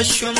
I your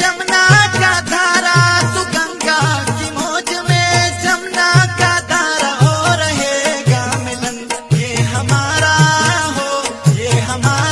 Jamuna का धारा तू गंगा की मोज में जमुना का धारा हो रहेगा मिलन ये हमारा हो ये हमारा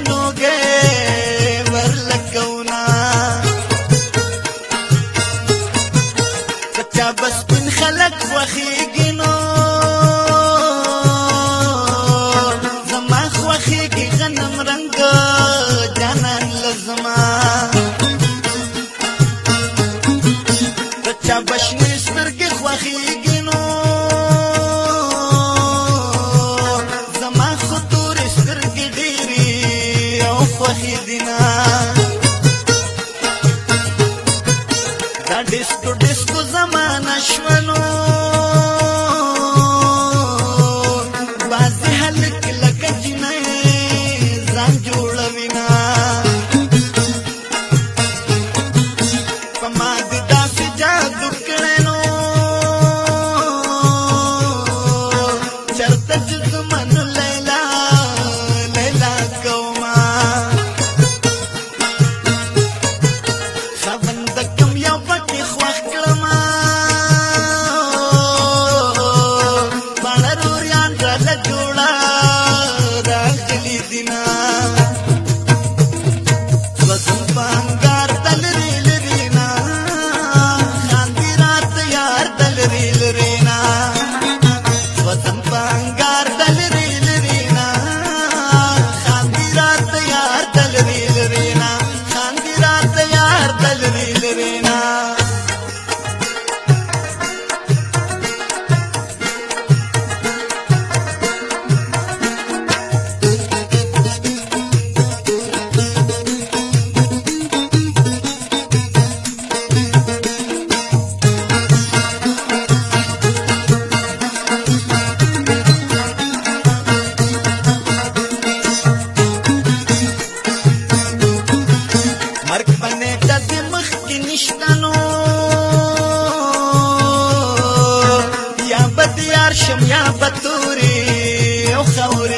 no